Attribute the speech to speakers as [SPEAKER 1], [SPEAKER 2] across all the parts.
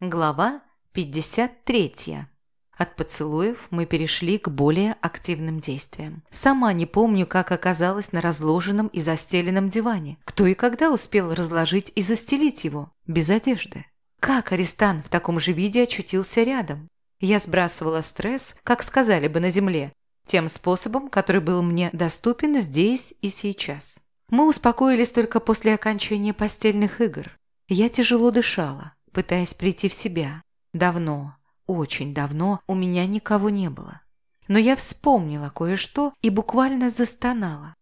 [SPEAKER 1] Глава 53. От поцелуев мы перешли к более активным действиям. Сама не помню, как оказалась на разложенном и застеленном диване. Кто и когда успел разложить и застелить его, без одежды. Как Аристан в таком же виде очутился рядом? Я сбрасывала стресс, как сказали бы на земле, тем способом, который был мне доступен здесь и сейчас. Мы успокоились только после окончания постельных игр. Я тяжело дышала, пытаясь прийти в себя. Давно, очень давно у меня никого не было. Но я вспомнила кое-что и буквально застонала.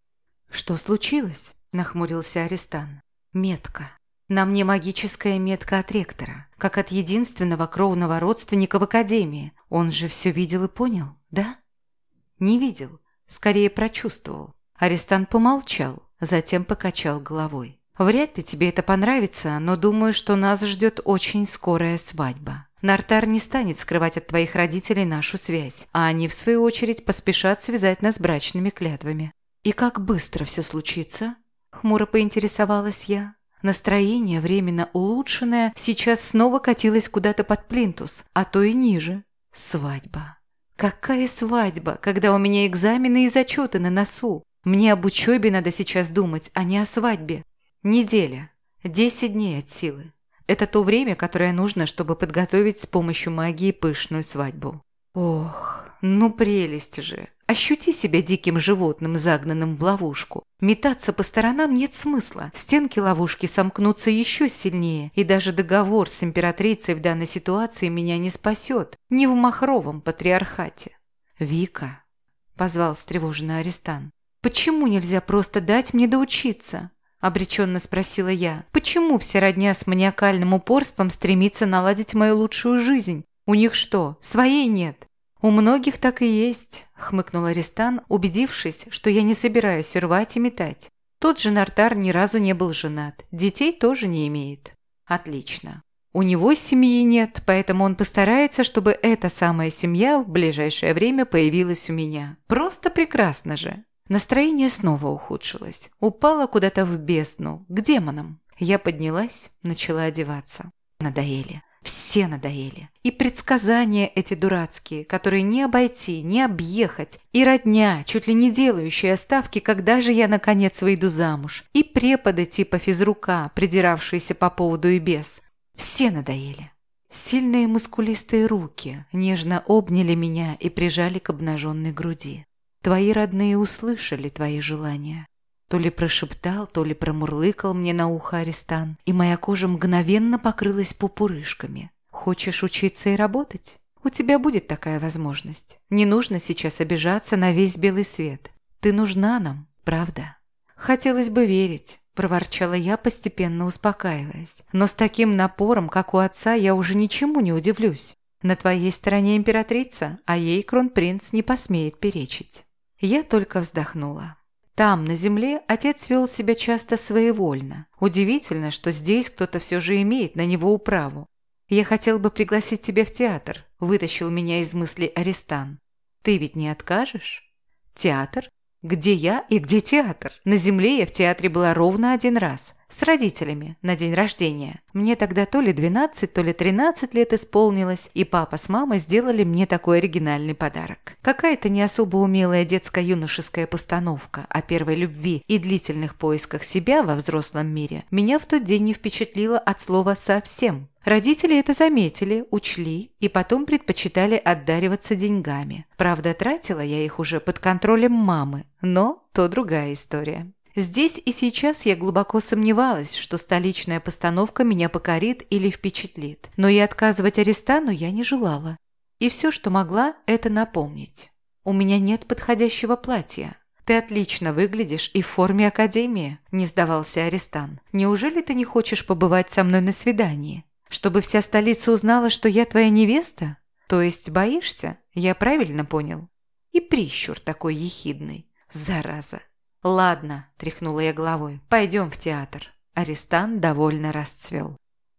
[SPEAKER 1] «Что случилось?» – нахмурился Аристан. «Метка. На мне магическая метка от ректора, как от единственного кровного родственника в академии. Он же все видел и понял, да?» «Не видел, скорее прочувствовал». Аристан помолчал, затем покачал головой. «Вряд ли тебе это понравится, но думаю, что нас ждет очень скорая свадьба. Нартар не станет скрывать от твоих родителей нашу связь, а они, в свою очередь, поспешат связать нас брачными клятвами». «И как быстро все случится?» – хмуро поинтересовалась я. Настроение, временно улучшенное, сейчас снова катилось куда-то под плинтус, а то и ниже. Свадьба. Какая свадьба, когда у меня экзамены и зачеты на носу? Мне об учебе надо сейчас думать, а не о свадьбе. Неделя. Десять дней от силы. Это то время, которое нужно, чтобы подготовить с помощью магии пышную свадьбу. Ох, ну прелесть же. Ощути себя диким животным, загнанным в ловушку. Метаться по сторонам нет смысла. Стенки ловушки сомкнутся еще сильнее, и даже договор с императрицей в данной ситуации меня не спасет. Не в махровом патриархате. «Вика», – позвал встревоженный арестант, – «почему нельзя просто дать мне доучиться?» – обреченно спросила я. «Почему вся родня с маниакальным упорством стремится наладить мою лучшую жизнь? У них что, своей нет?» «У многих так и есть», – хмыкнул Аристан, убедившись, что я не собираюсь рвать и метать. Тот же Нартар ни разу не был женат, детей тоже не имеет. Отлично. У него семьи нет, поэтому он постарается, чтобы эта самая семья в ближайшее время появилась у меня. Просто прекрасно же. Настроение снова ухудшилось. Упало куда-то в бездну, к демонам. Я поднялась, начала одеваться. Надоели. Все надоели. И предсказания эти дурацкие, которые не обойти, не объехать. И родня, чуть ли не делающая ставки, когда же я наконец выйду замуж. И преподы типа физрука, придиравшиеся по поводу и без. Все надоели. Сильные мускулистые руки нежно обняли меня и прижали к обнаженной груди. Твои родные услышали твои желания. То ли прошептал, то ли промурлыкал мне на ухо Аристан, и моя кожа мгновенно покрылась пупырышками. Хочешь учиться и работать? У тебя будет такая возможность. Не нужно сейчас обижаться на весь белый свет. Ты нужна нам, правда? Хотелось бы верить, проворчала я, постепенно успокаиваясь. Но с таким напором, как у отца, я уже ничему не удивлюсь. На твоей стороне императрица, а ей кронпринц не посмеет перечить. Я только вздохнула. Там, на земле, отец вел себя часто своевольно. Удивительно, что здесь кто-то все же имеет на него управу. «Я хотел бы пригласить тебя в театр», – вытащил меня из мыслей Аристан. «Ты ведь не откажешь?» «Театр? Где я и где театр? На земле я в театре была ровно один раз. С родителями, на день рождения. Мне тогда то ли 12, то ли 13 лет исполнилось, и папа с мамой сделали мне такой оригинальный подарок. Какая-то не особо умелая детско-юношеская постановка о первой любви и длительных поисках себя во взрослом мире меня в тот день не впечатлила от слова «совсем». Родители это заметили, учли и потом предпочитали отдариваться деньгами. Правда, тратила я их уже под контролем мамы, но то другая история. Здесь и сейчас я глубоко сомневалась, что столичная постановка меня покорит или впечатлит. Но и отказывать Аристану я не желала. И все, что могла, это напомнить. «У меня нет подходящего платья. Ты отлично выглядишь и в форме академии», – не сдавался Аристан. «Неужели ты не хочешь побывать со мной на свидании? Чтобы вся столица узнала, что я твоя невеста? То есть боишься? Я правильно понял?» И прищур такой ехидный. Зараза. «Ладно», – тряхнула я головой, – «пойдем в театр». Арестант довольно расцвел.